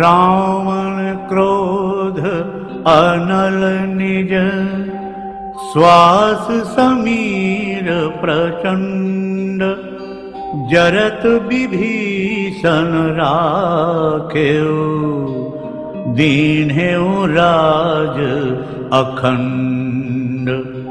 रावण क्रोध अनल निज श्वास समीर प्रचण्ड जरत विभीषण राखे दीनहे राज अखण्ड